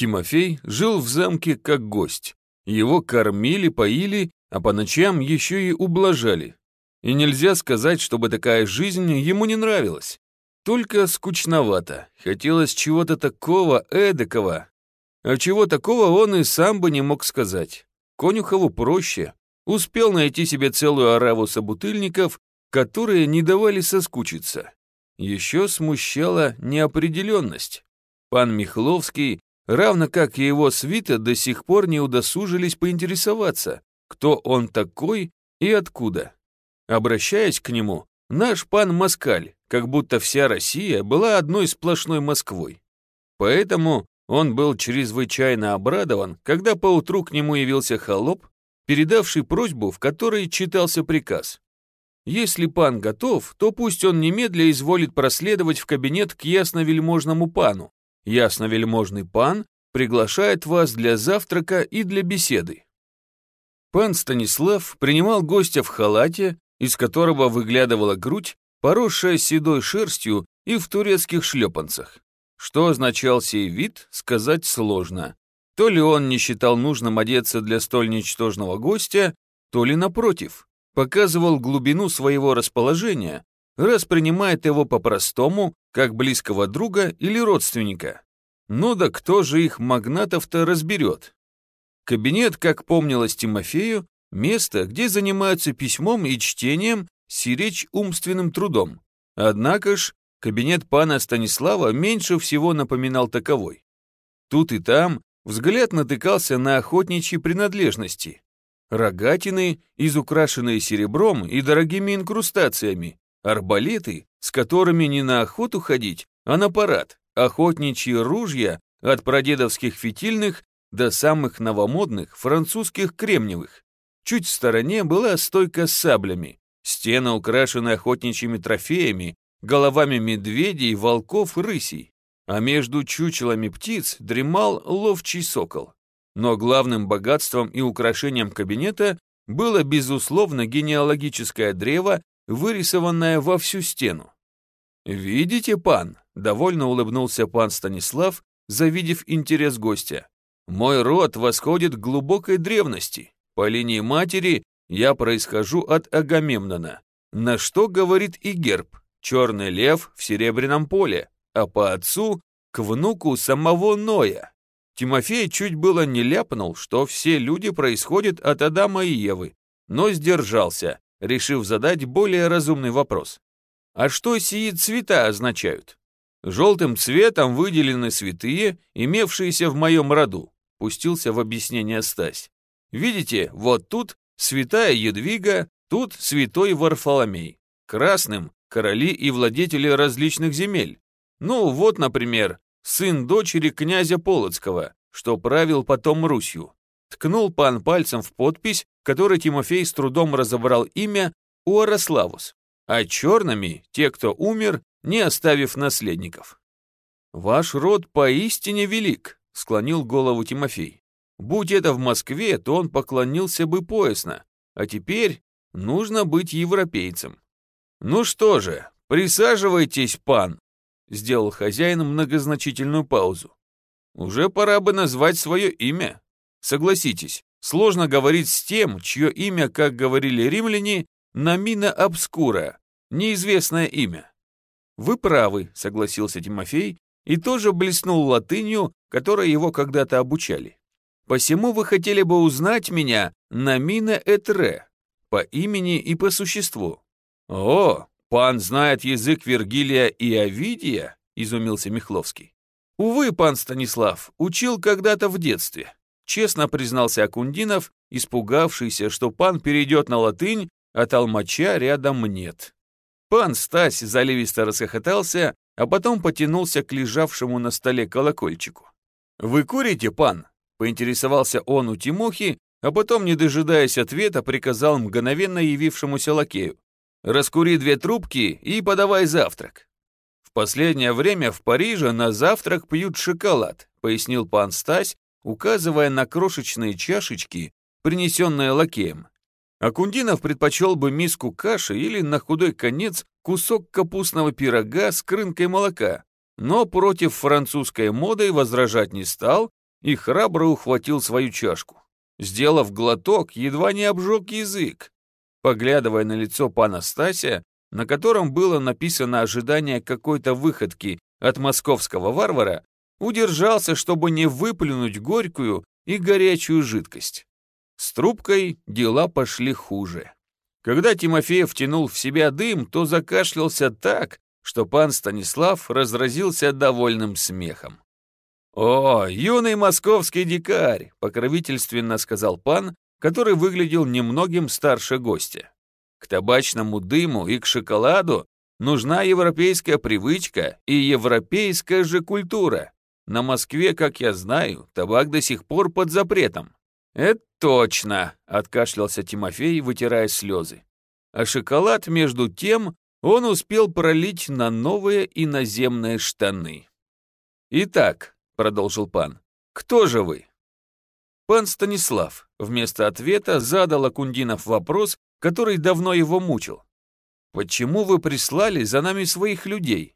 Тимофей жил в замке как гость. Его кормили, поили, а по ночам еще и ублажали. И нельзя сказать, чтобы такая жизнь ему не нравилась. Только скучновато, хотелось чего-то такого эдакого. А чего такого он и сам бы не мог сказать. Конюхову проще. Успел найти себе целую ораву собутыльников, которые не давали соскучиться. Еще смущала неопределенность. Пан Михловский, равно как и его свита, до сих пор не удосужились поинтересоваться, кто он такой и откуда. Обращаясь к нему, наш пан Москаль, как будто вся Россия была одной сплошной Москвой. Поэтому он был чрезвычайно обрадован, когда поутру к нему явился холоп, передавший просьбу, в которой читался приказ. Если пан готов, то пусть он немедля изволит проследовать в кабинет к ясновельможному пану. Ясновельможный пан приглашает вас для завтрака и для беседы. Пан Станислав принимал гостя в халате, из которого выглядывала грудь, поросшая седой шерстью и в турецких шлепанцах. Что означал сей вид, сказать сложно. То ли он не считал нужным одеться для столь ничтожного гостя, то ли, напротив, показывал глубину своего расположения, раз принимает его по-простому, как близкого друга или родственника. Ну да кто же их магнатов-то разберет? Кабинет, как помнилось Тимофею, место, где занимаются письмом и чтением, сиречь умственным трудом. Однако ж, кабинет пана Станислава меньше всего напоминал таковой. Тут и там взгляд натыкался на охотничьи принадлежности. Рогатины, изукрашенные серебром и дорогими инкрустациями, арбалеты, с которыми не на охоту ходить, а на парад, охотничьи ружья от прадедовских фитильных до самых новомодных французских кремниевых. Чуть в стороне была стойка с саблями, стена украшена охотничьими трофеями, головами медведей, волков, рысей, а между чучелами птиц дремал ловчий сокол. Но главным богатством и украшением кабинета было, безусловно, генеалогическое древо, вырисованное во всю стену. «Видите, пан?» — довольно улыбнулся пан Станислав, завидев интерес гостя. «Мой род восходит к глубокой древности. По линии матери я происхожу от Агамемнона, на что говорит и герб, черный лев в серебряном поле, а по отцу — к внуку самого Ноя. Тимофей чуть было не ляпнул, что все люди происходят от Адама и Евы, но сдержался, решив задать более разумный вопрос. А что сии цвета означают? Желтым цветом выделены святые, имевшиеся в моем роду, пустился в объяснение Стась. Видите, вот тут святая Едвига, тут святой Варфоломей. Красным – короли и владетели различных земель. Ну, вот, например, сын дочери князя Полоцкого, что правил потом Русью. Ткнул пан пальцем в подпись, которой Тимофей с трудом разобрал имя Уарославус, а черными – те, кто умер, не оставив наследников. «Ваш род поистине велик», – склонил голову Тимофей. «Будь это в Москве, то он поклонился бы поясно, а теперь нужно быть европейцем». «Ну что же, присаживайтесь, пан», Сделал хозяин многозначительную паузу. Уже пора бы назвать свое имя. Согласитесь, сложно говорить с тем, чье имя, как говорили римляне, намина обскура, неизвестное имя. Вы правы, согласился Тимофей и тоже блеснул латынью, которой его когда-то обучали. Посему вы хотели бы узнать меня намина этре, по имени и по существу. О, «Пан знает язык Вергилия и Овидия?» — изумился Михловский. «Увы, пан Станислав, учил когда-то в детстве», — честно признался Акундинов, испугавшийся, что пан перейдет на латынь, а толмача рядом нет. Пан Стась заливисто расхохотался, а потом потянулся к лежавшему на столе колокольчику. «Вы курите, пан?» — поинтересовался он у Тимохи, а потом, не дожидаясь ответа, приказал мгновенно явившемуся лакею. Раскури две трубки и подавай завтрак. В последнее время в Париже на завтрак пьют шоколад, пояснил пан Стась, указывая на крошечные чашечки, принесенные лакеем. Акундинов предпочел бы миску каши или, на худой конец, кусок капустного пирога с крынкой молока, но против французской моды возражать не стал и храбро ухватил свою чашку. Сделав глоток, едва не обжег язык. Поглядывая на лицо пана Стася, на котором было написано ожидание какой-то выходки от московского варвара, удержался, чтобы не выплюнуть горькую и горячую жидкость. С трубкой дела пошли хуже. Когда Тимофеев втянул в себя дым, то закашлялся так, что пан Станислав разразился довольным смехом. «О, юный московский дикарь!» — покровительственно сказал пан, который выглядел немногим старше гостя. К табачному дыму и к шоколаду нужна европейская привычка и европейская же культура. На Москве, как я знаю, табак до сих пор под запретом. Это точно, откашлялся Тимофей, вытирая слезы. А шоколад, между тем, он успел пролить на новые иноземные штаны. «Итак», — продолжил пан, — «кто же вы?» Пан Станислав вместо ответа задал Акундинов вопрос, который давно его мучил. «Почему вы прислали за нами своих людей?»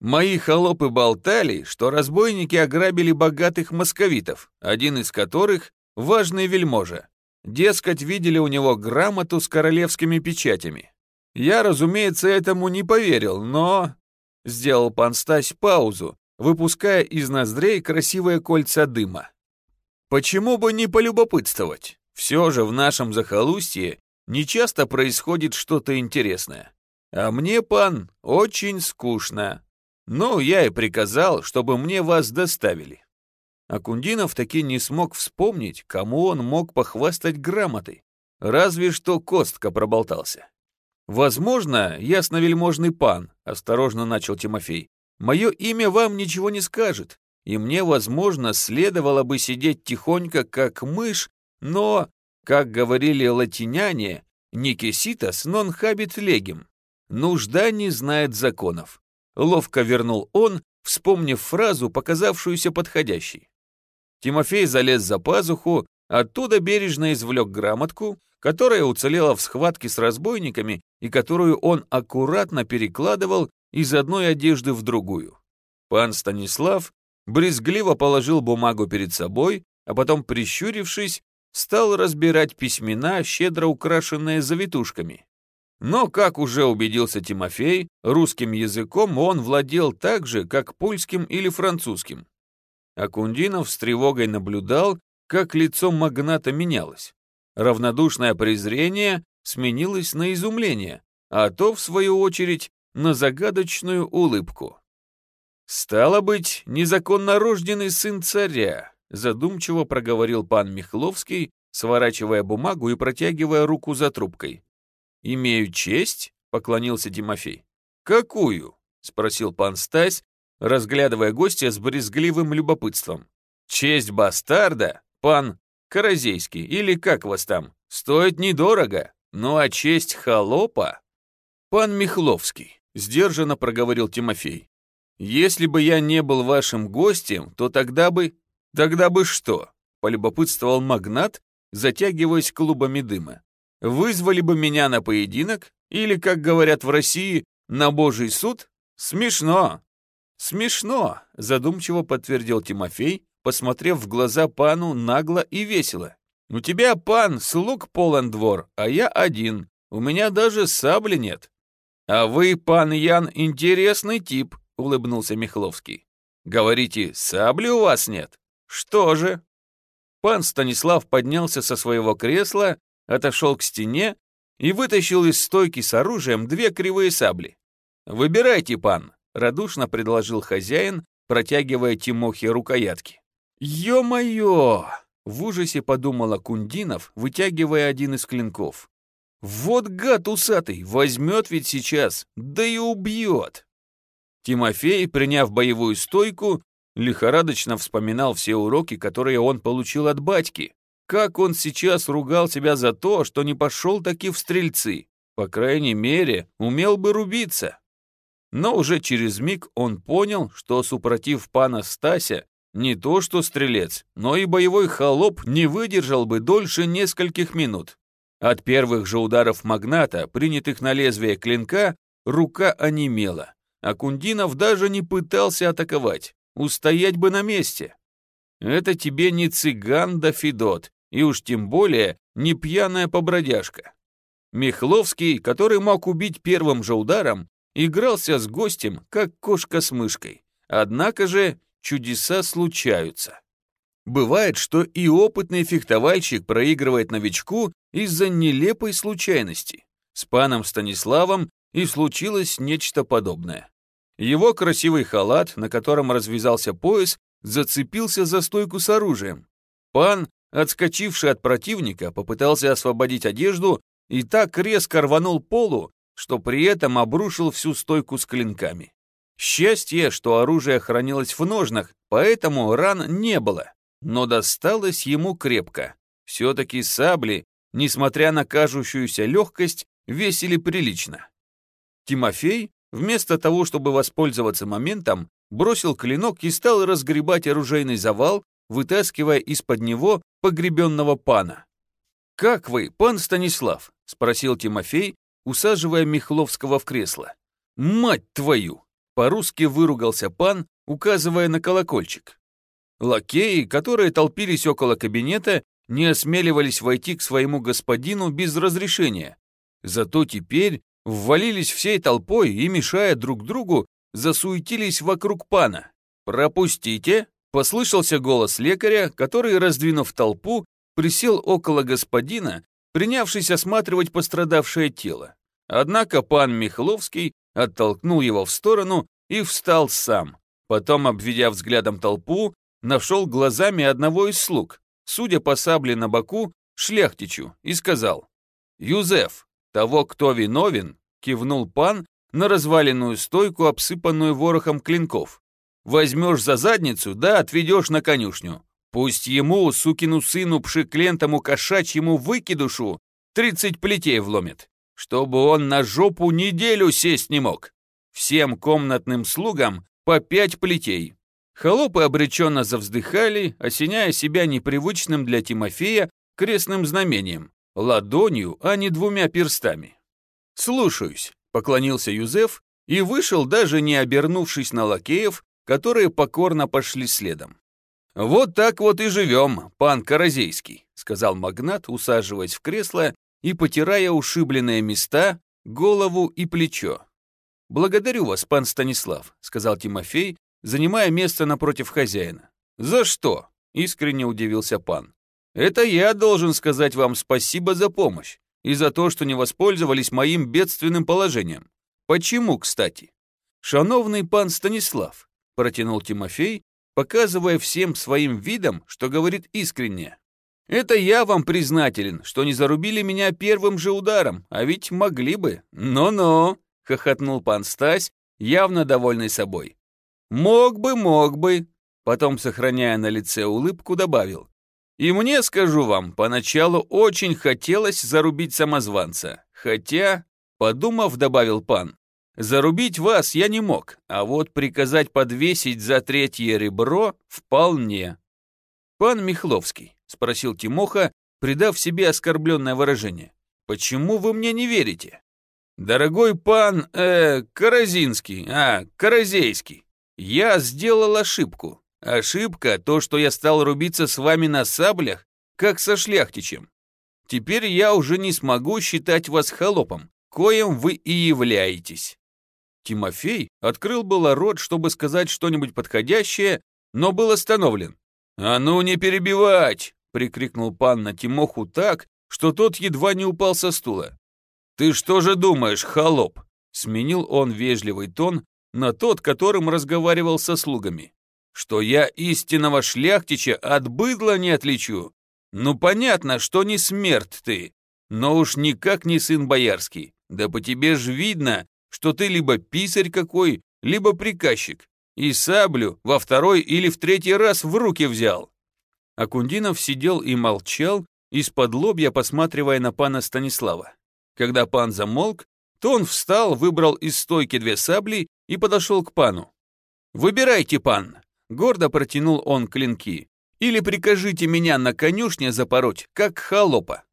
Мои холопы болтали, что разбойники ограбили богатых московитов, один из которых — важный вельможа. Дескать, видели у него грамоту с королевскими печатями. Я, разумеется, этому не поверил, но... Сделал пан Стась паузу, выпуская из ноздрей красивые кольца дыма. Почему бы не полюбопытствовать? Все же в нашем захолустье нечасто происходит что-то интересное. А мне, пан, очень скучно. Ну, я и приказал, чтобы мне вас доставили. Акундинов таки не смог вспомнить, кому он мог похвастать грамотой. Разве что Костка проболтался. «Возможно, ясновельможный пан», — осторожно начал Тимофей, «мое имя вам ничего не скажет, и мне, возможно, следовало бы сидеть тихонько, как мышь, но, как говорили латиняне, «никеситас нон хабит легим» — «нужда не знает законов». Ловко вернул он, вспомнив фразу, показавшуюся подходящей. Тимофей залез за пазуху, оттуда бережно извлек грамотку, которая уцелела в схватке с разбойниками и которую он аккуратно перекладывал из одной одежды в другую. Пан Станислав брезгливо положил бумагу перед собой, а потом, прищурившись, стал разбирать письмена, щедро украшенные завитушками. Но, как уже убедился Тимофей, русским языком он владел так же, как польским или французским. Акундинов с тревогой наблюдал, как лицо магната менялось. Равнодушное презрение сменилось на изумление, а то, в свою очередь, на загадочную улыбку. «Стало быть, незаконно рожденный сын царя», задумчиво проговорил пан Михловский, сворачивая бумагу и протягивая руку за трубкой. «Имею честь?» — поклонился Тимофей. «Какую?» — спросил пан Стась, разглядывая гостя с брезгливым любопытством. «Честь бастарда, пан Каразейский, или как вас там, стоит недорого, ну а честь холопа...» «Пан Михловский», — сдержанно проговорил Тимофей. «Если бы я не был вашим гостем, то тогда бы...» «Тогда бы что?» — полюбопытствовал магнат, затягиваясь клубами дыма. «Вызвали бы меня на поединок? Или, как говорят в России, на божий суд? Смешно!» «Смешно», — задумчиво подтвердил Тимофей, посмотрев в глаза пану нагло и весело. «У тебя, пан, слуг полон двор, а я один. У меня даже сабли нет». «А вы, пан Ян, интересный тип», — улыбнулся Михловский. «Говорите, сабли у вас нет? Что же?» Пан Станислав поднялся со своего кресла, отошел к стене и вытащил из стойки с оружием две кривые сабли. «Выбирайте, пан», — радушно предложил хозяин, протягивая Тимохе рукоятки. «Ё-моё!» — в ужасе подумала Кундинов, вытягивая один из клинков. «Вот гад усатый, возьмет ведь сейчас, да и убьет!» Тимофей, приняв боевую стойку, лихорадочно вспоминал все уроки, которые он получил от батьки. Как он сейчас ругал себя за то, что не пошел таки в стрельцы. По крайней мере, умел бы рубиться. Но уже через миг он понял, что, супротив пана Стася, не то что стрелец, но и боевой холоп не выдержал бы дольше нескольких минут. От первых же ударов магната, принятых на лезвие клинка, рука онемела, а Кундинов даже не пытался атаковать, устоять бы на месте. Это тебе не цыган да Федот, и уж тем более не пьяная побродяжка. Михловский, который мог убить первым же ударом, игрался с гостем, как кошка с мышкой. Однако же чудеса случаются. Бывает, что и опытный фехтовальщик проигрывает новичку из-за нелепой случайности. С паном Станиславом и случилось нечто подобное. Его красивый халат, на котором развязался пояс, зацепился за стойку с оружием. Пан, отскочивший от противника, попытался освободить одежду и так резко рванул полу, что при этом обрушил всю стойку с клинками. Счастье, что оружие хранилось в ножнах, поэтому ран не было, но досталось ему крепко. Все-таки сабли, несмотря на кажущуюся легкость, весили прилично. Тимофей, вместо того, чтобы воспользоваться моментом, бросил клинок и стал разгребать оружейный завал, вытаскивая из-под него погребенного пана. «Как вы, пан Станислав?» — спросил Тимофей, усаживая Михловского в кресло. «Мать твою!» — по-русски выругался пан, указывая на колокольчик. Лакеи, которые толпились около кабинета, не осмеливались войти к своему господину без разрешения. Зато теперь ввалились всей толпой и, мешая друг другу, засуетились вокруг пана. «Пропустите!» — послышался голос лекаря, который, раздвинув толпу, присел около господина, принявшись осматривать пострадавшее тело. Однако пан Михловский оттолкнул его в сторону и встал сам. Потом, обведя взглядом толпу, нашел глазами одного из слуг, судя по сабле на боку, шляхтичу, и сказал, «Юзеф, того, кто виновен, кивнул пан на разваленную стойку, обсыпанную ворохом клинков. Возьмешь за задницу, да отведешь на конюшню. Пусть ему, сукину сыну, пшиклентому кошачьему выкидушу, тридцать плетей вломит, чтобы он на жопу неделю сесть не мог. Всем комнатным слугам по пять плетей. Холопы обреченно завздыхали, осеняя себя непривычным для Тимофея крестным знамением ладонью, а не двумя перстами. «Слушаюсь», — поклонился Юзеф и вышел, даже не обернувшись на лакеев, которые покорно пошли следом. «Вот так вот и живем, пан Каразейский», — сказал магнат, усаживаясь в кресло и потирая ушибленные места, голову и плечо. «Благодарю вас, пан Станислав», — сказал Тимофей, занимая место напротив хозяина. «За что?» — искренне удивился пан. Это я должен сказать вам спасибо за помощь и за то, что не воспользовались моим бедственным положением. Почему, кстати? Шановный пан Станислав, протянул Тимофей, показывая всем своим видом, что говорит искренне. Это я вам признателен, что не зарубили меня первым же ударом, а ведь могли бы. Но-но, хохотнул пан Стась, явно довольный собой. Мог бы, мог бы. Потом, сохраняя на лице улыбку, добавил. И мне, скажу вам, поначалу очень хотелось зарубить самозванца. Хотя, подумав, добавил пан, зарубить вас я не мог, а вот приказать подвесить за третье ребро вполне. Пан Михловский, спросил Тимоха, придав себе оскорбленное выражение, почему вы мне не верите? Дорогой пан, э, Каразинский, а, Каразейский, я сделал ошибку. Ошибка то, что я стал рубиться с вами на саблях, как со шляхтичем. Теперь я уже не смогу считать вас холопом, коим вы и являетесь». Тимофей открыл было рот, чтобы сказать что-нибудь подходящее, но был остановлен. «А ну не перебивать!» — прикрикнул пан на Тимоху так, что тот едва не упал со стула. «Ты что же думаешь, холоп?» — сменил он вежливый тон на тот, которым разговаривал со слугами что я истинного шляхтича от быдла не отличу. Ну, понятно, что не смерть ты, но уж никак не сын боярский. Да по тебе ж видно, что ты либо писарь какой, либо приказчик. И саблю во второй или в третий раз в руки взял. Акундинов сидел и молчал, из-под лобья посматривая на пана Станислава. Когда пан замолк, то он встал, выбрал из стойки две сабли и подошел к пану. «Выбирайте, пан, Гордо протянул он клинки. «Или прикажите меня на конюшне запороть, как холопа».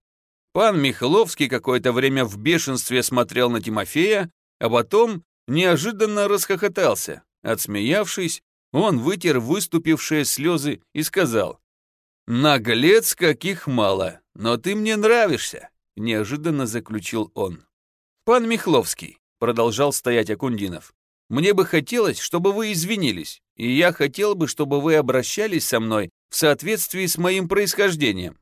Пан Михайловский какое-то время в бешенстве смотрел на Тимофея, а потом неожиданно расхохотался. Отсмеявшись, Он вытер выступившие слезы и сказал, «Наглец, каких мало, но ты мне нравишься», — неожиданно заключил он. «Пан Михловский», — продолжал стоять Акундинов, «мне бы хотелось, чтобы вы извинились, и я хотел бы, чтобы вы обращались со мной в соответствии с моим происхождением».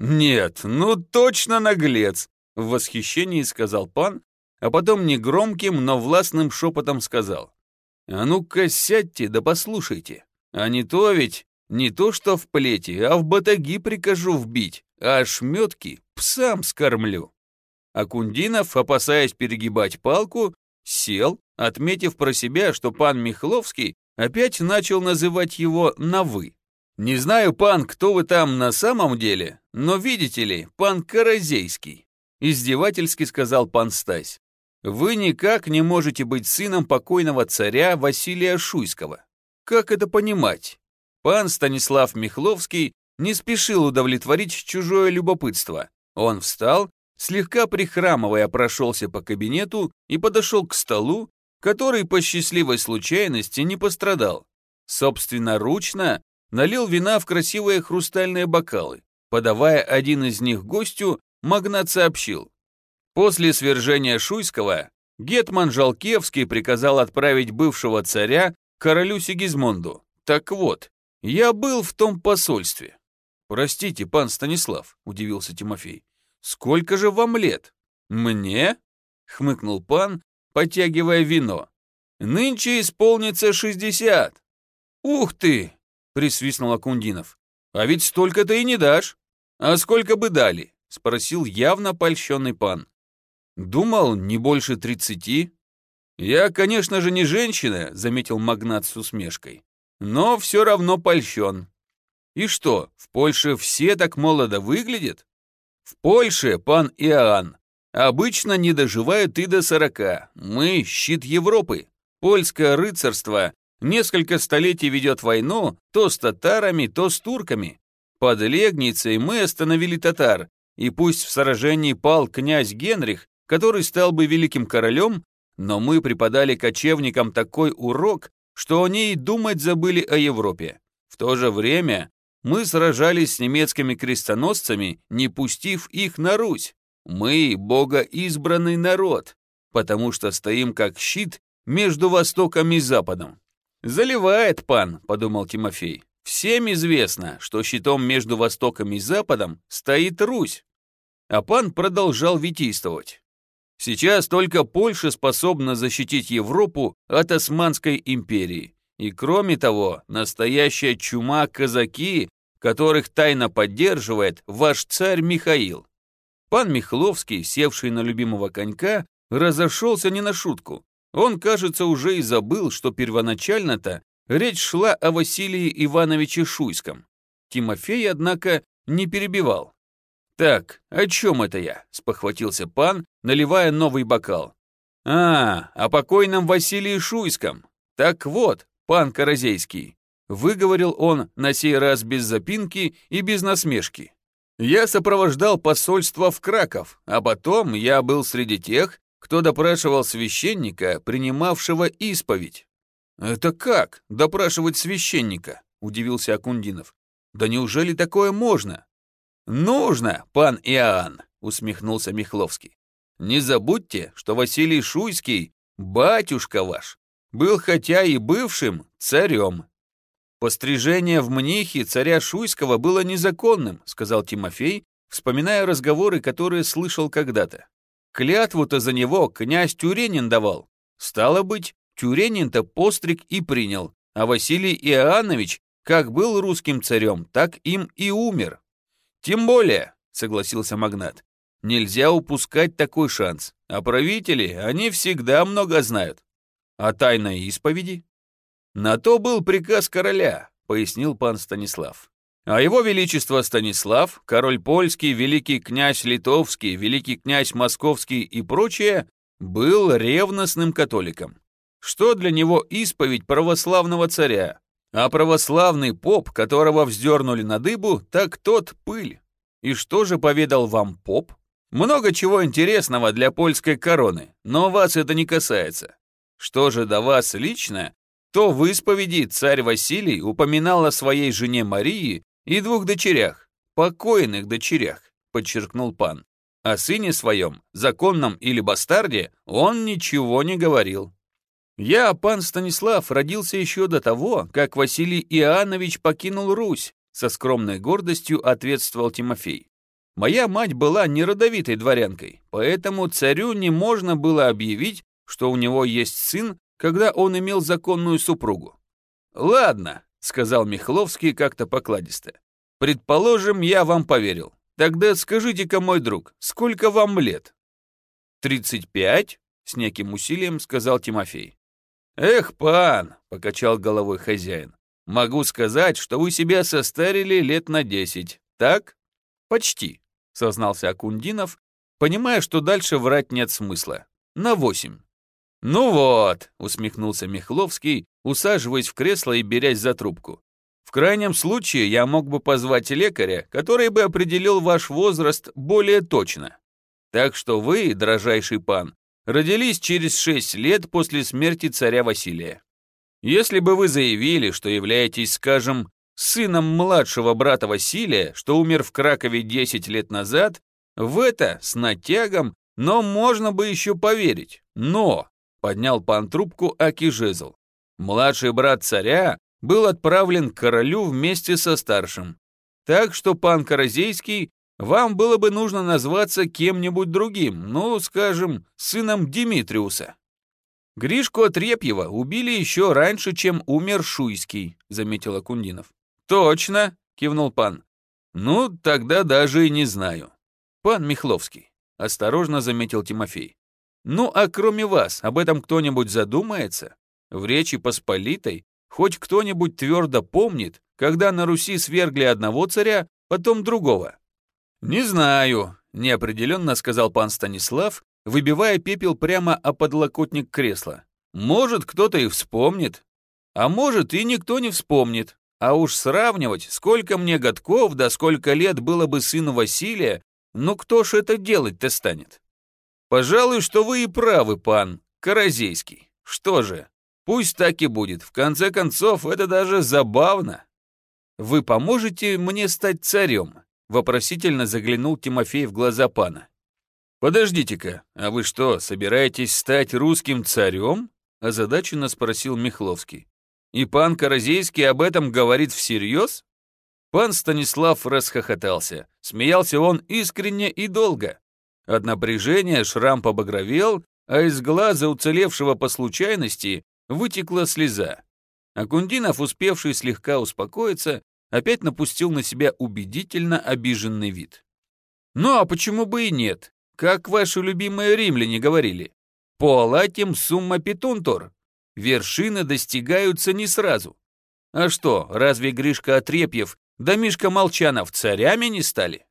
«Нет, ну точно наглец», — в восхищении сказал пан, а потом негромким, но властным шепотом сказал. «А ну-ка сядьте да послушайте, а не то ведь не то что в плети, а в батаги прикажу вбить, а ошметки псам скормлю». Акундинов, опасаясь перегибать палку, сел, отметив про себя, что пан Михловский опять начал называть его на «вы». «Не знаю, пан, кто вы там на самом деле, но видите ли, пан Каразейский», издевательски сказал пан Стась. Вы никак не можете быть сыном покойного царя Василия Шуйского. Как это понимать? Пан Станислав Михловский не спешил удовлетворить чужое любопытство. Он встал, слегка прихрамывая, прошелся по кабинету и подошел к столу, который по счастливой случайности не пострадал. Собственноручно налил вина в красивые хрустальные бокалы. Подавая один из них гостю, магнат сообщил. После свержения Шуйского Гетман Жалкевский приказал отправить бывшего царя королю Сигизмунду. Так вот, я был в том посольстве. Простите, пан Станислав, удивился Тимофей. Сколько же вам лет? Мне? хмыкнул пан, подтягивая вино. Нынче исполнится шестьдесят. Ух ты! присвистнул Акундинов. А ведь столько-то и не дашь. А сколько бы дали? спросил явно польщенный пан. Думал, не больше тридцати. Я, конечно же, не женщина, заметил магнат с усмешкой, но все равно польщен. И что, в Польше все так молодо выглядят? В Польше, пан Иоанн, обычно не доживают и до сорока. Мы — щит Европы. Польское рыцарство несколько столетий ведет войну то с татарами, то с турками. Под Легницей мы остановили татар, и пусть в сражении пал князь Генрих, который стал бы великим королем, но мы преподали кочевникам такой урок, что они и думать забыли о Европе. В то же время мы сражались с немецкими крестоносцами, не пустив их на Русь. Мы – богоизбранный народ, потому что стоим как щит между Востоком и Западом. «Заливает пан», – подумал Тимофей. «Всем известно, что щитом между Востоком и Западом стоит Русь». А пан продолжал витийствовать. Сейчас только Польша способна защитить Европу от Османской империи. И кроме того, настоящая чума казаки, которых тайно поддерживает ваш царь Михаил. Пан Михловский, севший на любимого конька, разошелся не на шутку. Он, кажется, уже и забыл, что первоначально-то речь шла о Василии Ивановиче Шуйском. Тимофей, однако, не перебивал. «Так, о чем это я?» — спохватился пан, наливая новый бокал. «А, о покойном Василии Шуйском. Так вот, пан Каразейский», — выговорил он на сей раз без запинки и без насмешки. «Я сопровождал посольство в Краков, а потом я был среди тех, кто допрашивал священника, принимавшего исповедь». «Это как, допрашивать священника?» — удивился Акундинов. «Да неужели такое можно?» «Нужно, пан Иоанн», — усмехнулся Михловский. «Не забудьте, что Василий Шуйский, батюшка ваш, был хотя и бывшим царем». «Пострижение в мнихе царя Шуйского было незаконным», — сказал Тимофей, вспоминая разговоры, которые слышал когда-то. «Клятву-то за него князь Тюренин давал. Стало быть, Тюренин-то постриг и принял, а Василий Иоаннович как был русским царем, так им и умер. «Тем более», — согласился магнат, — «нельзя упускать такой шанс. А правители, они всегда много знают. А тайной исповеди?» «На то был приказ короля», — пояснил пан Станислав. «А его величество Станислав, король польский, великий князь литовский, великий князь московский и прочее, был ревностным католиком. Что для него исповедь православного царя? А православный поп, которого вздернули на дыбу, так тот пыль. И что же поведал вам поп? Много чего интересного для польской короны, но вас это не касается. Что же до вас лично, то в исповеди царь Василий упоминал о своей жене Марии и двух дочерях, покойных дочерях, подчеркнул пан. О сыне своем, законном или бастарде, он ничего не говорил. Я, пан Станислав, родился еще до того, как Василий Иоаннович покинул Русь, со скромной гордостью ответствовал Тимофей. Моя мать была неродовитой дворянкой, поэтому царю не можно было объявить, что у него есть сын, когда он имел законную супругу. «Ладно», — сказал Михловский как-то покладисто. «Предположим, я вам поверил. Тогда скажите-ка, мой друг, сколько вам лет?» «Тридцать пять?» — с неким усилием сказал Тимофей. «Эх, пан!» — покачал головой хозяин. «Могу сказать, что вы себя состарили лет на десять, так?» «Почти», — сознался Акундинов, понимая, что дальше врать нет смысла. «На восемь». «Ну вот», — усмехнулся Михловский, усаживаясь в кресло и берясь за трубку. В крайнем случае я мог бы позвать лекаря, который бы определил ваш возраст более точно. Так что вы, дрожайший пан, родились через шесть лет после смерти царя Василия. Если бы вы заявили, что являетесь, скажем, сыном младшего брата Василия, что умер в Кракове 10 лет назад, в это с натягом, но можно бы еще поверить. Но, поднял пан трубку Аки Жезл, младший брат царя был отправлен к королю вместе со старшим. Так что, пан Каразейский, вам было бы нужно назваться кем-нибудь другим, ну, скажем, сыном Димитриуса. Гришку Отрепьева убили еще раньше, чем умер Шуйский, заметил Акундинов. Точно, кивнул пан. Ну, тогда даже и не знаю. Пан Михловский, осторожно заметил Тимофей. Ну, а кроме вас, об этом кто-нибудь задумается? В Речи Посполитой Хоть кто-нибудь твердо помнит, когда на Руси свергли одного царя, потом другого. «Не знаю», — неопределенно сказал пан Станислав, выбивая пепел прямо о подлокотник кресла. «Может, кто-то и вспомнит. А может, и никто не вспомнит. А уж сравнивать, сколько мне годков, да сколько лет было бы сыну Василия, ну кто ж это делать-то станет? Пожалуй, что вы и правы, пан Каразейский. Что же, Пусть так и будет. В конце концов, это даже забавно. Вы поможете мне стать царем? Вопросительно заглянул Тимофей в глаза пана. «Подождите-ка, а вы что, собираетесь стать русским царем?» озадаченно спросил Михловский. «И пан Каразейский об этом говорит всерьез?» Пан Станислав расхохотался. Смеялся он искренне и долго. От напряжения шрам побагровел, а из глаза уцелевшего по случайности вытекла слеза. Акундинов, успевший слегка успокоиться, опять напустил на себя убедительно обиженный вид. «Ну а почему бы и нет? Как ваши любимые римляне говорили. По латим сумма петунтор. Вершины достигаются не сразу. А что, разве Гришка Отрепьев да Мишка Молчанов царями не стали?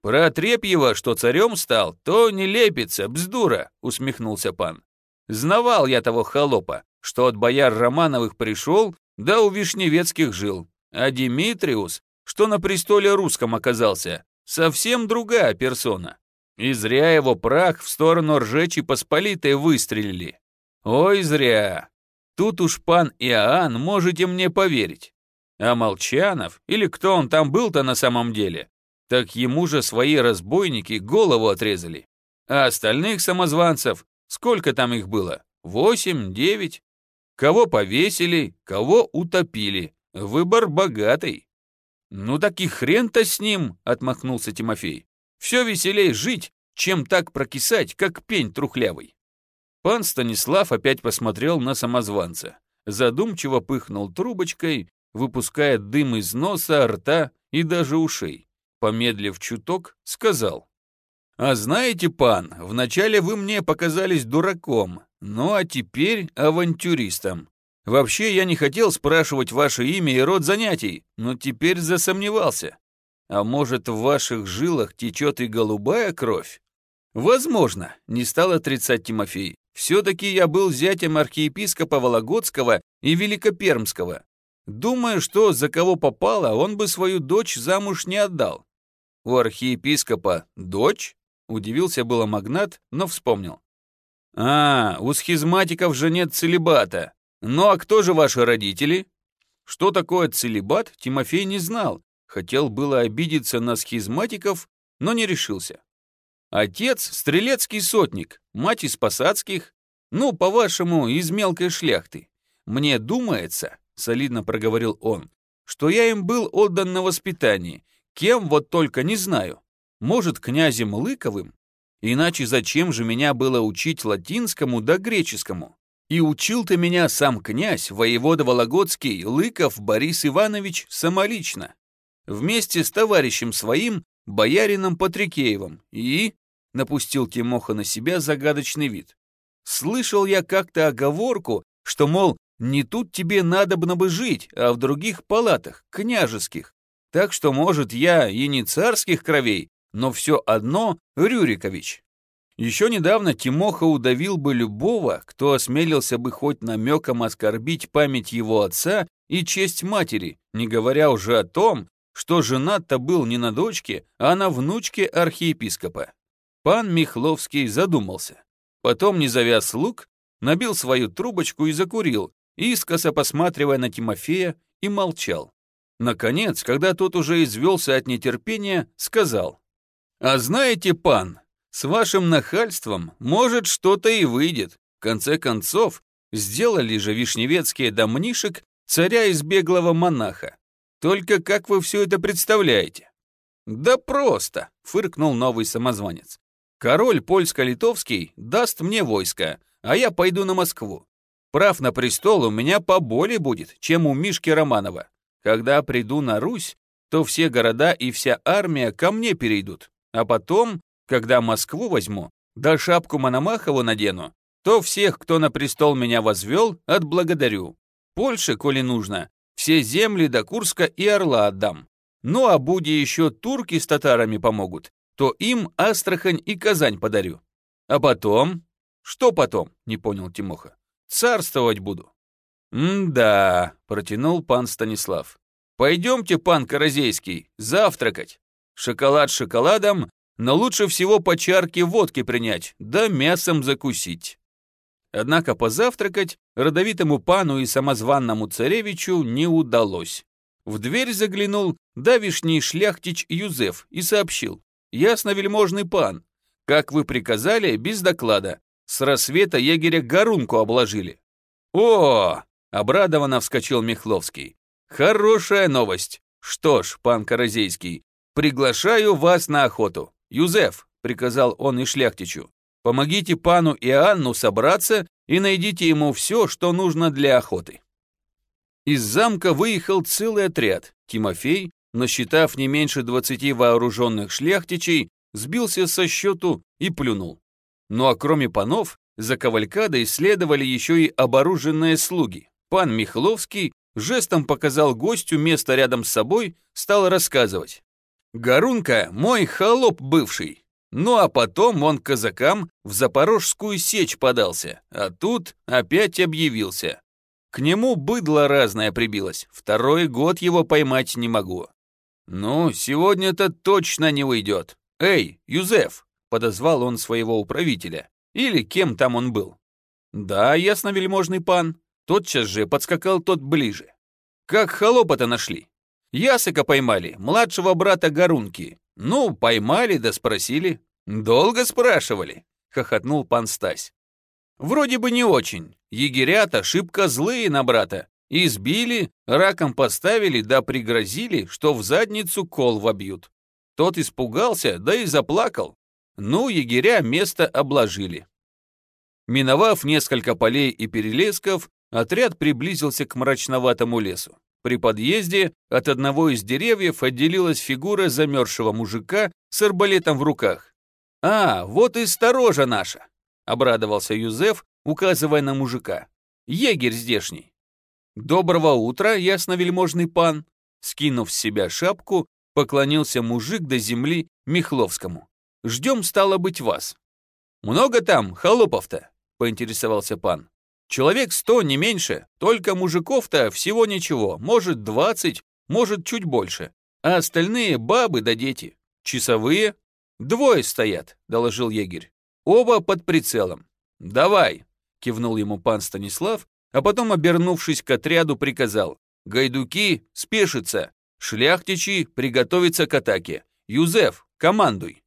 Про Отрепьева, что царем стал, то не лепится, бздура, усмехнулся пан. Знавал я того холопа, что от бояр Романовых пришел, да у Вишневецких жил. А Димитриус, что на престоле русском оказался, совсем другая персона. И зря его прах в сторону Ржечи Посполитой выстрелили. Ой, зря. Тут уж пан Иоанн, можете мне поверить. А Молчанов, или кто он там был-то на самом деле, так ему же свои разбойники голову отрезали. А остальных самозванцев, сколько там их было? Восемь, девять? Кого повесили, кого утопили. Выбор богатый. Ну так и хрен-то с ним, отмахнулся Тимофей. Все веселей жить, чем так прокисать, как пень трухлявый. Пан Станислав опять посмотрел на самозванца. Задумчиво пыхнул трубочкой, выпуская дым из носа, рта и даже ушей. Помедлив чуток, сказал. «А знаете, пан, вначале вы мне показались дураком, ну а теперь авантюристом. Вообще я не хотел спрашивать ваше имя и род занятий, но теперь засомневался. А может, в ваших жилах течет и голубая кровь? Возможно, не стал отрицать Тимофей. Все-таки я был зятем архиепископа Вологодского и Великопермского. Думаю, что за кого попало, он бы свою дочь замуж не отдал. У архиепископа дочь? Удивился было магнат, но вспомнил. «А, у схизматиков же нет целебата. Ну а кто же ваши родители? Что такое целебат, Тимофей не знал. Хотел было обидеться на схизматиков, но не решился. Отец — стрелецкий сотник, мать из посадских, ну, по-вашему, из мелкой шляхты. Мне думается, — солидно проговорил он, — что я им был отдан на воспитание, кем вот только не знаю. Может, князем Лыковым? Иначе зачем же меня было учить латинскому да греческому? И учил ты меня сам князь, воевода Вологодский, Лыков Борис Иванович самолично, вместе с товарищем своим, боярином Патрикеевым, и...» — напустил Тимоха на себя загадочный вид. «Слышал я как-то оговорку, что, мол, не тут тебе надобно бы жить, а в других палатах, княжеских. Так что, может, я и не царских кровей, но все одно Рюрикович. Еще недавно Тимоха удавил бы любого, кто осмелился бы хоть намеком оскорбить память его отца и честь матери, не говоря уже о том, что женат-то был не на дочке, а на внучке архиепископа. Пан Михловский задумался. Потом, не завяз лук, набил свою трубочку и закурил, искоса посматривая на Тимофея, и молчал. Наконец, когда тот уже извелся от нетерпения, сказал, «А знаете, пан, с вашим нахальством, может, что-то и выйдет. В конце концов, сделали же вишневецкие домнишек царя из беглого монаха. Только как вы все это представляете? Да просто, фыркнул новый самозванец. Король польско-литовский даст мне войско, а я пойду на Москву. Прав на престол у меня поболее будет, чем у Мишки Романова. Когда приду на Русь, то все города и вся армия ко мне перейдут. А потом, когда Москву возьму, да шапку Мономахову надену, то всех, кто на престол меня возвел, отблагодарю. Польше, коли нужно, все земли до Курска и Орла отдам. Ну а буди еще турки с татарами помогут, то им Астрахань и Казань подарю. А потом... Что потом? Не понял Тимоха. Царствовать буду. «М-да», — протянул пан Станислав. «Пойдемте, пан Каразейский, завтракать. Шоколад шоколадом, но лучше всего по чарке водки принять, да мясом закусить». Однако позавтракать родовитому пану и самозванному царевичу не удалось. В дверь заглянул давишний шляхтич Юзеф и сообщил. «Ясно, вельможный пан, как вы приказали, без доклада. С рассвета егеря горунку обложили». «О!» — обрадованно вскочил Михловский. «Хорошая новость. Что ж, пан Каразейский, приглашаю вас на охоту. Юзеф», — приказал он и шляхтичу, Помогите пану Иоанну собраться и найдите ему все, что нужно для охоты. Из замка выехал целый отряд. Тимофей, насчитав не меньше 20 вооруженных шляхтичей, сбился со счету и плюнул. Ну а кроме панов, за кавалькадой следовали еще и оборуженные слуги. Пан Михловский жестом показал гостю место рядом с собой, стал рассказывать. «Гарунка — мой холоп бывший, ну а потом он казакам в Запорожскую сечь подался, а тут опять объявился. К нему быдло разное прибилось, второй год его поймать не могу. Ну, сегодня-то точно не уйдет. Эй, Юзеф, подозвал он своего управителя. Или кем там он был. Да, ясно-вельможный пан. Тотчас же подскакал тот ближе. Как холопа-то нашли? Ясыка поймали, младшего брата Гарунки. Ну, поймали да спросили. Долго спрашивали, хохотнул пан Стась. Вроде бы не очень. Егерята шибко злые на брата. Избили, раком поставили да пригрозили, что в задницу кол вобьют. Тот испугался, да и заплакал. Ну, егеря место обложили. Миновав несколько полей и перелесков, отряд приблизился к мрачноватому лесу. При подъезде от одного из деревьев отделилась фигура замерзшего мужика с арбалетом в руках. «А, вот и сторожа наша!» — обрадовался Юзеф, указывая на мужика. «Егерь здешний!» «Доброго утра, ясновельможный пан!» Скинув с себя шапку, поклонился мужик до земли Михловскому. «Ждем, стало быть, вас». «Много там холопов-то?» — поинтересовался пан. Человек сто, не меньше, только мужиков-то всего ничего, может двадцать, может чуть больше. А остальные бабы да дети. Часовые? Двое стоят, доложил егерь. Оба под прицелом. Давай, кивнул ему пан Станислав, а потом, обернувшись к отряду, приказал «Гайдуки, спешиться! Шляхтичи, приготовиться к атаке! Юзеф, командуй!»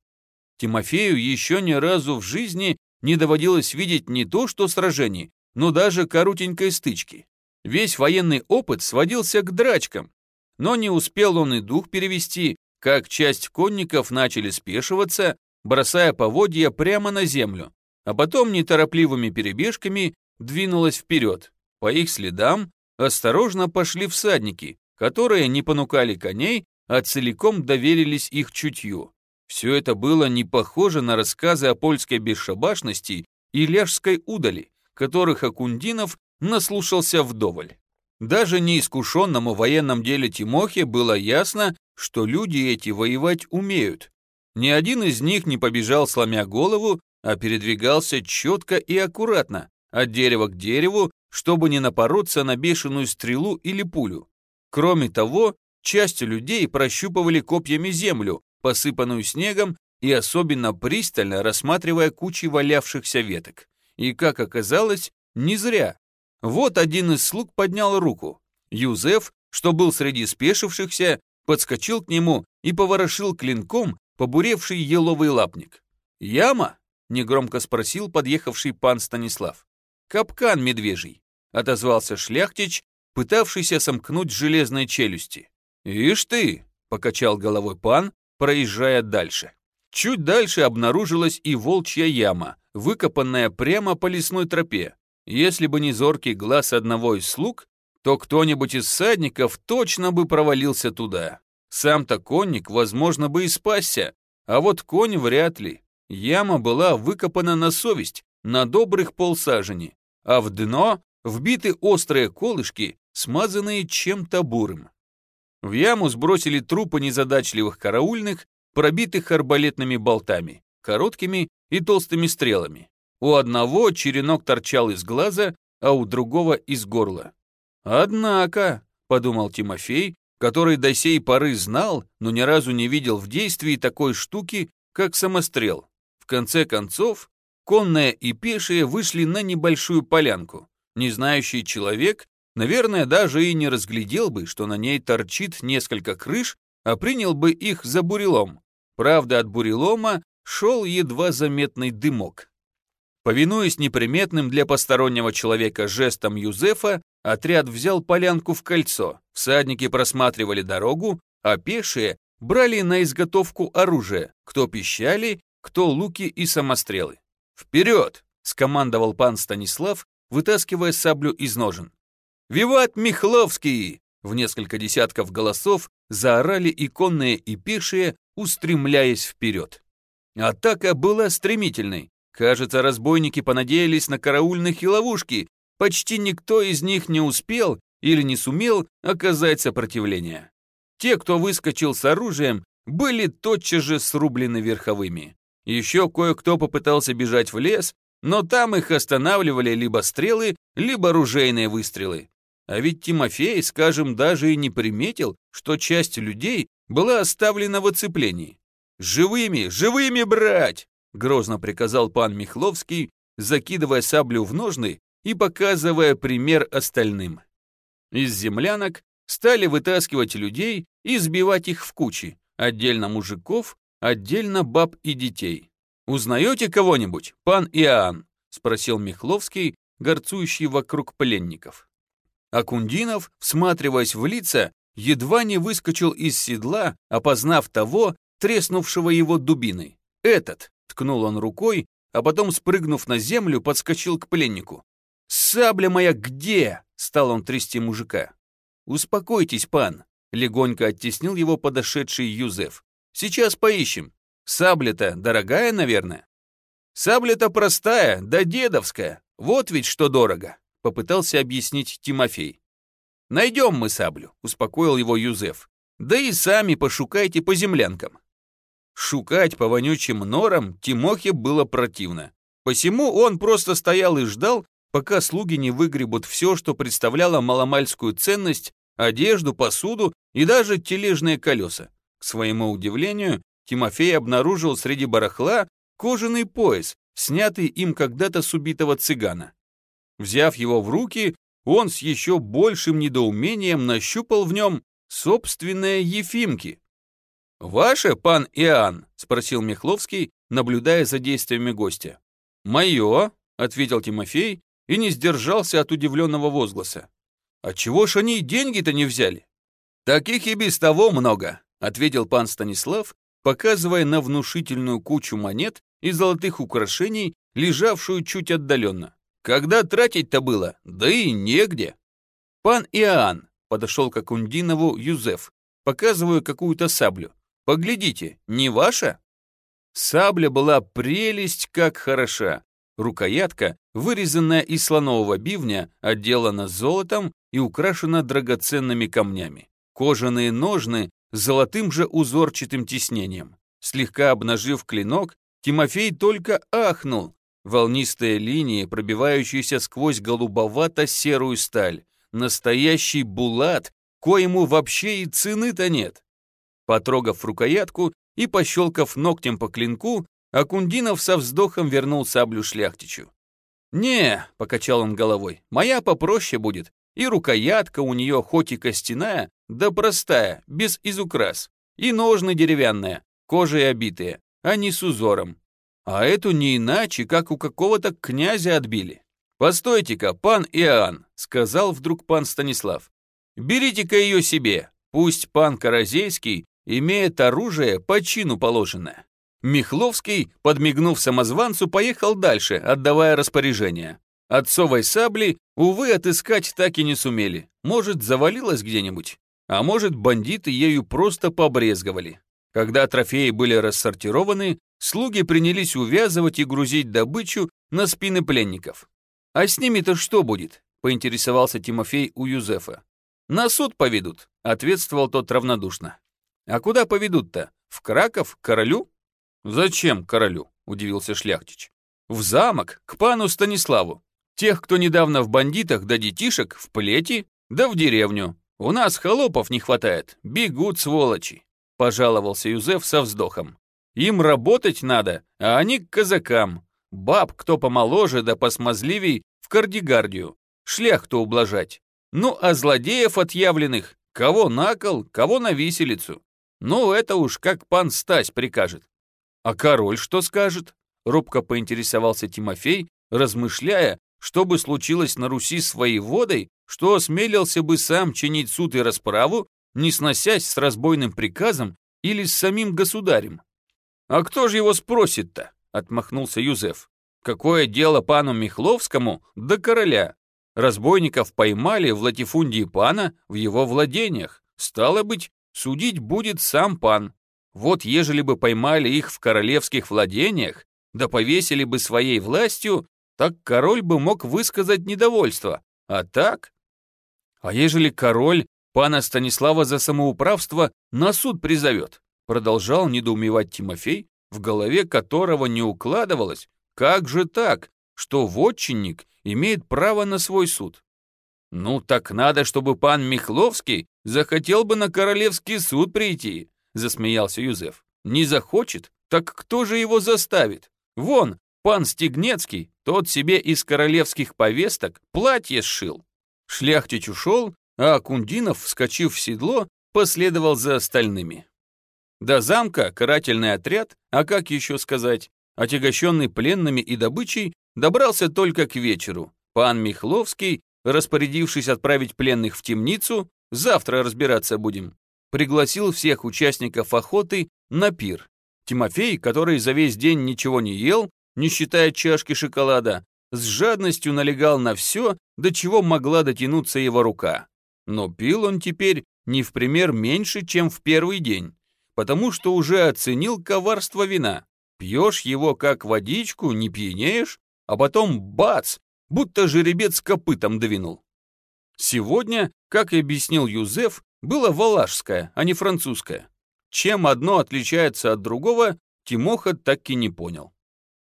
Тимофею еще ни разу в жизни не доводилось видеть не то что сражений, но даже коротенькой стычки. Весь военный опыт сводился к драчкам, но не успел он и дух перевести, как часть конников начали спешиваться, бросая поводья прямо на землю, а потом неторопливыми перебежками двинулась вперед. По их следам осторожно пошли всадники, которые не понукали коней, а целиком доверились их чутью. Все это было не похоже на рассказы о польской бесшабашности и ляжской удали, которых Акундинов наслушался вдоволь. Даже неискушенному в военном деле Тимохе было ясно, что люди эти воевать умеют. Ни один из них не побежал, сломя голову, а передвигался четко и аккуратно, от дерева к дереву, чтобы не напороться на бешеную стрелу или пулю. Кроме того, часть людей прощупывали копьями землю, посыпанную снегом, и особенно пристально рассматривая кучи валявшихся веток. И, как оказалось, не зря. Вот один из слуг поднял руку. Юзеф, что был среди спешившихся, подскочил к нему и поворошил клинком побуревший еловый лапник. «Яма?» — негромко спросил подъехавший пан Станислав. «Капкан медвежий», — отозвался шляхтич, пытавшийся сомкнуть железные челюсти. «Ишь ты!» — покачал головой пан, проезжая дальше. Чуть дальше обнаружилась и волчья яма, выкопанная прямо по лесной тропе. Если бы не зоркий глаз одного из слуг, то кто-нибудь из садников точно бы провалился туда. Сам-то конник, возможно, бы и спасся, а вот конь вряд ли. Яма была выкопана на совесть, на добрых полсажени, а в дно вбиты острые колышки, смазанные чем-то бурым. В яму сбросили трупы незадачливых караульных, пробитых арбалетными болтами, короткими и толстыми стрелами. У одного черенок торчал из глаза, а у другого из горла. «Однако», — подумал Тимофей, который до сей поры знал, но ни разу не видел в действии такой штуки, как самострел. В конце концов, конные и пешие вышли на небольшую полянку. Незнающий человек, наверное, даже и не разглядел бы, что на ней торчит несколько крыш, а принял бы их за бурелом. Правда, от бурелома шел едва заметный дымок. Повинуясь неприметным для постороннего человека жестом Юзефа, отряд взял полянку в кольцо, всадники просматривали дорогу, а пешие брали на изготовку оружие, кто пищали, кто луки и самострелы. «Вперед!» — скомандовал пан Станислав, вытаскивая саблю из ножен. «Виват Михловский!» В несколько десятков голосов заорали и конные, и пешие, устремляясь вперед. Атака была стремительной, Кажется, разбойники понадеялись на караульных и ловушки. Почти никто из них не успел или не сумел оказать сопротивление. Те, кто выскочил с оружием, были тотчас же срублены верховыми. Еще кое-кто попытался бежать в лес, но там их останавливали либо стрелы, либо ружейные выстрелы. А ведь Тимофей, скажем, даже и не приметил, что часть людей была оставлена в оцеплении. «Живыми, живыми брать!» грозно приказал пан Михловский, закидывая саблю в ножны и показывая пример остальным. Из землянок стали вытаскивать людей и сбивать их в кучи, отдельно мужиков, отдельно баб и детей. «Узнаете кого-нибудь, пан Иоанн?» — спросил Михловский, горцующий вокруг пленников. Акундинов, всматриваясь в лица, едва не выскочил из седла, опознав того, треснувшего его дубиной. Этот, Ткнул он рукой, а потом, спрыгнув на землю, подскочил к пленнику. «Сабля моя где?» — стал он трясти мужика. «Успокойтесь, пан», — легонько оттеснил его подошедший Юзеф. «Сейчас поищем. Сабля-то дорогая, наверное?» «Сабля-то простая, да дедовская. Вот ведь что дорого», — попытался объяснить Тимофей. «Найдем мы саблю», — успокоил его Юзеф. «Да и сами пошукайте по землянкам». Шукать по вонючим норам Тимохе было противно. Посему он просто стоял и ждал, пока слуги не выгребут все, что представляло маломальскую ценность, одежду, посуду и даже тележные колеса. К своему удивлению, Тимофей обнаружил среди барахла кожаный пояс, снятый им когда-то с убитого цыгана. Взяв его в руки, он с еще большим недоумением нащупал в нем собственные Ефимки. «Ваше, пан Иоанн?» — спросил Михловский, наблюдая за действиями гостя. «Мое», — ответил Тимофей и не сдержался от удивленного возгласа. «А чего ж они деньги-то не взяли?» «Таких и без того много», — ответил пан Станислав, показывая на внушительную кучу монет и золотых украшений, лежавшую чуть отдаленно. «Когда тратить-то было? Да и негде». «Пан Иоанн», — подошел к Акундинову Юзеф, показывая какую-то саблю. «Поглядите, не ваша?» Сабля была прелесть как хороша. Рукоятка, вырезанная из слонового бивня, отделана золотом и украшена драгоценными камнями. Кожаные ножны с золотым же узорчатым тиснением. Слегка обнажив клинок, Тимофей только ахнул. Волнистые линии, пробивающиеся сквозь голубовато-серую сталь. Настоящий булат, коему вообще и цены-то нет. Потрогав рукоятку и пощелкав ногтем по клинку, Акундинов со вздохом вернул саблю шляхтичу. «Не», — покачал он головой, — «моя попроще будет, и рукоятка у нее хоть и костяная, да простая, без изукрас, и ножны деревянные, кожей обитые, а не с узором. А эту не иначе, как у какого-то князя отбили. «Постойте-ка, пан Иоанн», — сказал вдруг пан Станислав. «Берите-ка ее себе, пусть пан Каразейский имеет оружие по чину положенное». Михловский, подмигнув самозванцу, поехал дальше, отдавая распоряжение. Отцовой сабли, увы, отыскать так и не сумели. Может, завалилась где-нибудь, а может, бандиты ею просто побрезговали. Когда трофеи были рассортированы, слуги принялись увязывать и грузить добычу на спины пленников. «А с ними-то что будет?» — поинтересовался Тимофей у Юзефа. «На суд поведут», — ответствовал тот равнодушно. «А куда поведут-то? В Краков? К королю?» «Зачем королю?» — удивился Шляхтич. «В замок, к пану Станиславу. Тех, кто недавно в бандитах, да детишек, в плети, да в деревню. У нас холопов не хватает, бегут сволочи», — пожаловался Юзеф со вздохом. «Им работать надо, а они к казакам. Баб, кто помоложе да посмазливей, в кардигардию. Шляхту ублажать. Ну, а злодеев отъявленных, кого на кол, кого на виселицу. Ну, это уж как пан Стась прикажет. А король что скажет? Робко поинтересовался Тимофей, размышляя, что бы случилось на Руси с воеводой, что осмелился бы сам чинить суд и расправу, не сносясь с разбойным приказом или с самим государем. «А кто же его спросит-то?» — отмахнулся Юзеф. «Какое дело пану Михловскому до короля? Разбойников поймали в латифундии пана в его владениях. Стало быть, судить будет сам пан. Вот ежели бы поймали их в королевских владениях, да повесили бы своей властью, так король бы мог высказать недовольство. А так? А ежели король пана Станислава за самоуправство на суд призовет? Продолжал недоумевать Тимофей, в голове которого не укладывалось, как же так, что вотчинник имеет право на свой суд? Ну так надо, чтобы пан Михловский захотел бы на королевский суд прийти, засмеялся Юзеф. Не захочет? Так кто же его заставит? Вон, пан Стегнецкий, тот себе из королевских повесток платье сшил. Шляхтич ушел, а Кундинов, вскочив в седло, последовал за остальными. До замка карательный отряд, а как еще сказать, отягощенный пленными и добычей, добрался только к вечеру. Пан Михловский, распорядившись отправить пленных в темницу, завтра разбираться будем, пригласил всех участников охоты на пир. Тимофей, который за весь день ничего не ел, не считая чашки шоколада, с жадностью налегал на все, до чего могла дотянуться его рука. Но пил он теперь не в пример меньше, чем в первый день, потому что уже оценил коварство вина. Пьешь его как водичку, не пьянеешь, а потом бац, будто жеребец копытом двинул. Сегодня, как и объяснил Юзеф, было валашское, а не французское. Чем одно отличается от другого, Тимоха так и не понял.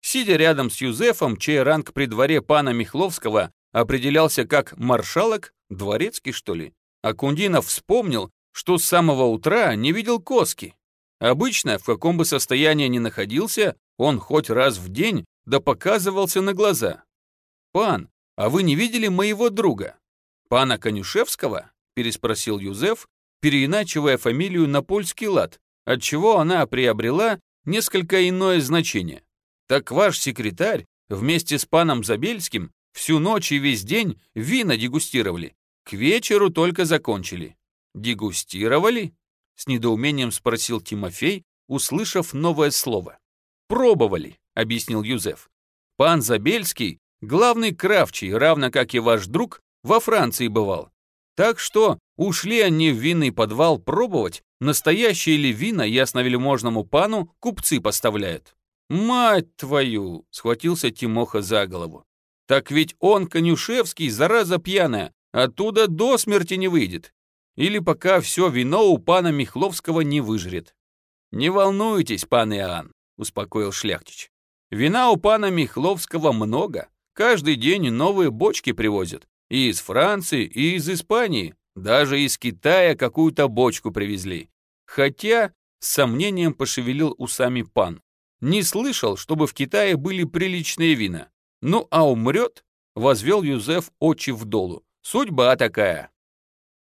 Сидя рядом с Юзефом, чей ранг при дворе пана Михловского определялся как маршалок, дворецкий, что ли, Акундинов вспомнил, что с самого утра не видел Коски. Обычно, в каком бы состоянии ни находился, он хоть раз в день да показывался на глаза. «Пан, а вы не видели моего друга?» «Пана Конюшевского?» — переспросил Юзеф, переиначивая фамилию на польский лад, отчего она приобрела несколько иное значение. «Так ваш секретарь вместе с паном Забельским всю ночь и весь день вина дегустировали. К вечеру только закончили». «Дегустировали?» — с недоумением спросил Тимофей, услышав новое слово. «Пробовали», — объяснил Юзеф. «Пан Забельский, главный кравчий, равно как и ваш друг, во Франции бывал. Так что ушли они в винный подвал пробовать, настоящие ли вина ясновельможному пану купцы поставляют. «Мать твою!» — схватился Тимоха за голову. «Так ведь он, Конюшевский, зараза пьяная, оттуда до смерти не выйдет. Или пока все вино у пана Михловского не выжрет». «Не волнуйтесь, пан Иоанн», — успокоил Шляхтич. «Вина у пана Михловского много, каждый день новые бочки привозят. И из Франции, и из Испании. Даже из Китая какую-то бочку привезли. Хотя, с сомнением пошевелил усами пан. Не слышал, чтобы в Китае были приличные вина. Ну, а умрет, возвел Юзеф очи в долу. Судьба такая.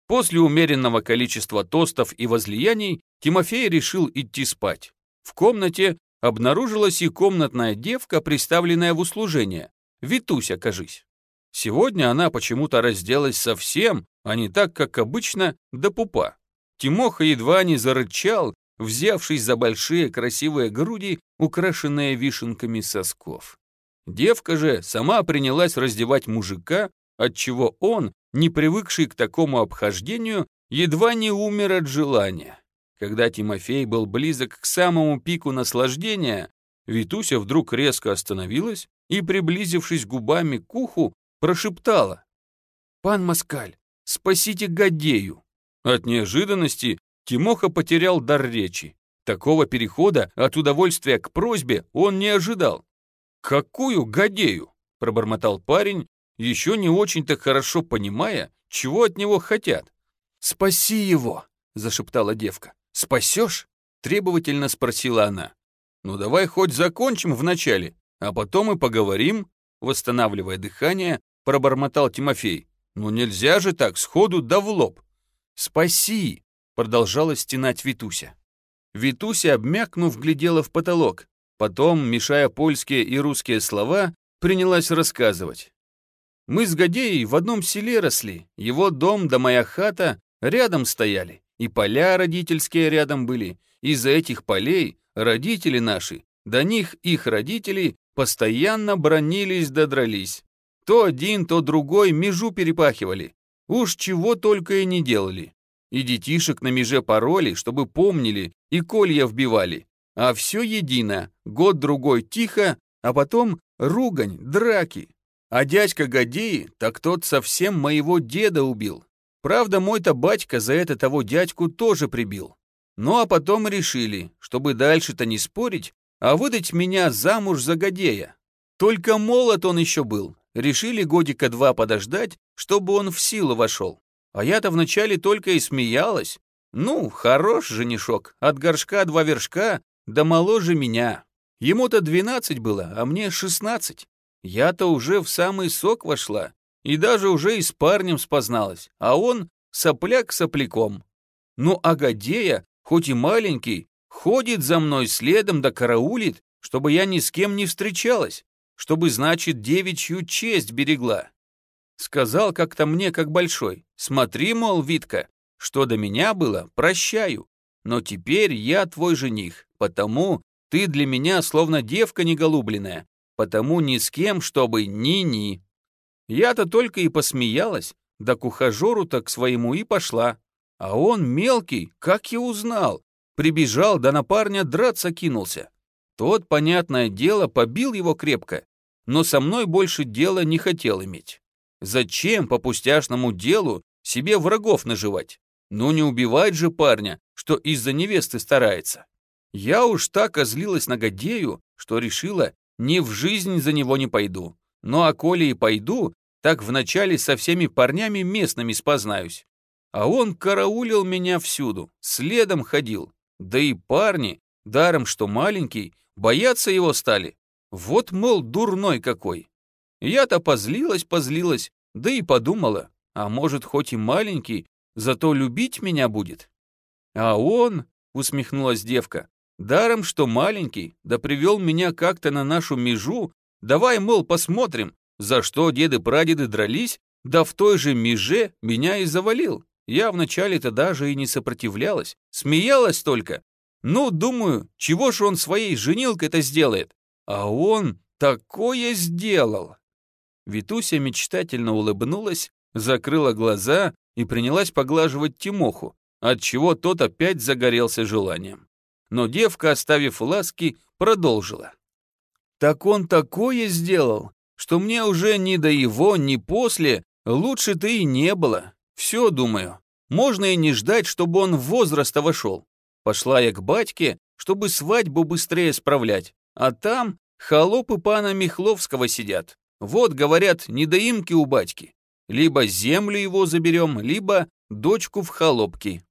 После умеренного количества тостов и возлияний Тимофей решил идти спать. В комнате обнаружилась и комнатная девка, представленная в услужение. Витуся, кажись. Сегодня она почему-то разделась совсем, а не так, как обычно, до пупа. Тимоха едва не зарычал, взявшись за большие красивые груди, украшенные вишенками сосков. Девка же сама принялась раздевать мужика, отчего он, не привыкший к такому обхождению, едва не умер от желания. Когда Тимофей был близок к самому пику наслаждения, Витуся вдруг резко остановилась и, приблизившись губами к уху, прошептала. «Пан Москаль, спасите Гадею!» От неожиданности Тимоха потерял дар речи. Такого перехода от удовольствия к просьбе он не ожидал. «Какую Гадею?» – пробормотал парень, еще не очень-то хорошо понимая, чего от него хотят. «Спаси его!» – зашептала девка. «Спасешь?» – требовательно спросила она. «Ну давай хоть закончим вначале, а потом и поговорим», восстанавливая дыхание, пробормотал Тимофей. «Ну нельзя же так, сходу да в лоб!» «Спаси!» — продолжала стенать Витуся. Витуся, обмякнув, глядела в потолок. Потом, мешая польские и русские слова, принялась рассказывать. «Мы с Гадеей в одном селе росли, его дом да моя хата рядом стояли, и поля родительские рядом были. Из-за этих полей родители наши, до них их родители постоянно бронились да дрались. То один, то другой межу перепахивали. Уж чего только и не делали. И детишек на меже пароли, чтобы помнили, и колья вбивали. А все едино, год-другой тихо, а потом ругань, драки. А дядька Гадеи, так тот совсем моего деда убил. Правда, мой-то батька за это того дядьку тоже прибил. Ну а потом решили, чтобы дальше-то не спорить, а выдать меня замуж за Гадея. Только молод он еще был, решили годика два подождать, чтобы он в силу вошел. А я-то вначале только и смеялась. Ну, хорош женишок, от горшка два вершка, да моложе меня. Ему-то двенадцать было, а мне шестнадцать. Я-то уже в самый сок вошла, и даже уже и с парнем спозналась, а он сопляк сопляком. Ну, а Гадея, хоть и маленький, ходит за мной следом да караулит, чтобы я ни с кем не встречалась чтобы, значит, девичью честь берегла. Сказал как-то мне, как большой, смотри, мол, Витка, что до меня было, прощаю, но теперь я твой жених, потому ты для меня словно девка неголубленная, потому ни с кем, чтобы ни-ни. Я-то только и посмеялась, да к ухажеру-то к своему и пошла. А он мелкий, как я узнал, прибежал, да на парня драться кинулся. Тот, понятное дело, побил его крепко, но со мной больше дела не хотел иметь. Зачем по пустяшному делу себе врагов наживать? Ну не убивать же парня, что из-за невесты старается. Я уж так озлилась на Гадею, что решила, ни в жизнь за него не пойду. Ну а коли и пойду, так вначале со всеми парнями местными спознаюсь. А он караулил меня всюду, следом ходил. Да и парни, даром что маленький, бояться его стали. Вот, мол, дурной какой. Я-то позлилась, позлилась, да и подумала, а может, хоть и маленький, зато любить меня будет. А он, усмехнулась девка, даром, что маленький, да привел меня как-то на нашу межу, давай, мол, посмотрим, за что деды-прадеды дрались, да в той же меже меня и завалил. Я вначале-то даже и не сопротивлялась, смеялась только. Ну, думаю, чего ж он своей женилкой-то сделает? А он такое сделал. Витуся мечтательно улыбнулась, закрыла глаза и принялась поглаживать Тимоху, отчего тот опять загорелся желанием. Но девка, оставив ласки, продолжила. «Так он такое сделал, что мне уже ни до его, ни после лучше ты и не было. Все, думаю, можно и не ждать, чтобы он в возраст вошел. Пошла я к батьке, чтобы свадьбу быстрее справлять, а там холопы пана Михловского сидят. Вот, говорят, недоимки у батьки. Либо землю его заберем, либо дочку в холопки.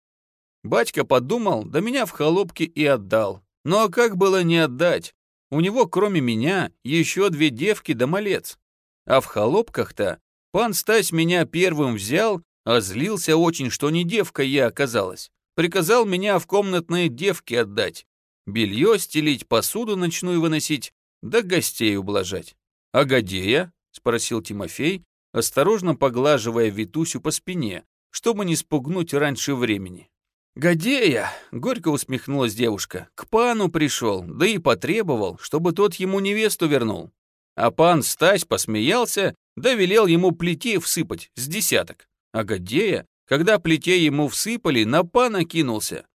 Батька подумал, да меня в холопки и отдал. Ну а как было не отдать? У него, кроме меня, еще две девки да малец. А в холопках-то пан Стась меня первым взял, а злился очень, что не девка я оказалась. Приказал меня в комнатные девки отдать. Белье стелить, посуду ночную выносить, да гостей ублажать. «А Гадея?» — спросил Тимофей, осторожно поглаживая Витусю по спине, чтобы не спугнуть раньше времени. «Гадея!» — горько усмехнулась девушка. «К пану пришел, да и потребовал, чтобы тот ему невесту вернул. А пан Стась посмеялся, да велел ему плети всыпать с десяток. А Гадея, когда плетей ему всыпали, на пана кинулся.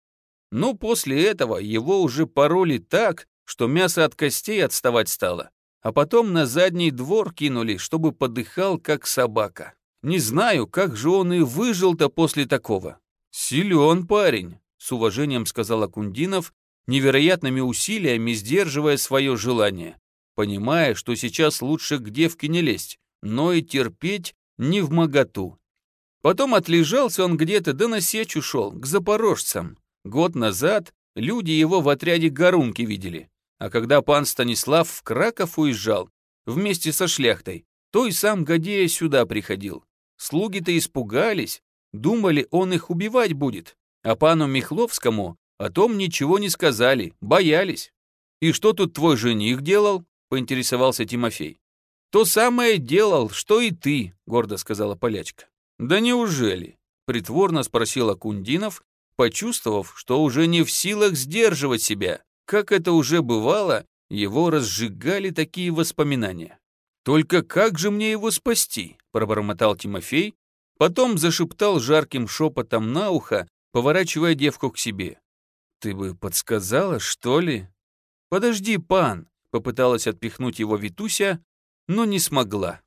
Ну, после этого его уже пороли так, что мясо от костей отставать стало а потом на задний двор кинули, чтобы подыхал, как собака. Не знаю, как же он и выжил-то после такого. Силен парень, с уважением сказал Акундинов, невероятными усилиями сдерживая свое желание, понимая, что сейчас лучше к девке не лезть, но и терпеть не в моготу. Потом отлежался он где-то, да на сечь ушел, к запорожцам. Год назад люди его в отряде Гарунки видели. А когда пан Станислав в Краков уезжал, вместе со шляхтой, то и сам Гадея сюда приходил. Слуги-то испугались, думали, он их убивать будет. А пану Михловскому о том ничего не сказали, боялись. «И что тут твой жених делал?» — поинтересовался Тимофей. «То самое делал, что и ты», — гордо сказала полячка. «Да неужели?» — притворно спросила Кундинов, почувствовав, что уже не в силах сдерживать себя. Как это уже бывало, его разжигали такие воспоминания. «Только как же мне его спасти?» – пробормотал Тимофей, потом зашептал жарким шепотом на ухо, поворачивая девку к себе. «Ты бы подсказала, что ли?» «Подожди, пан!» – попыталась отпихнуть его Витуся, но не смогла.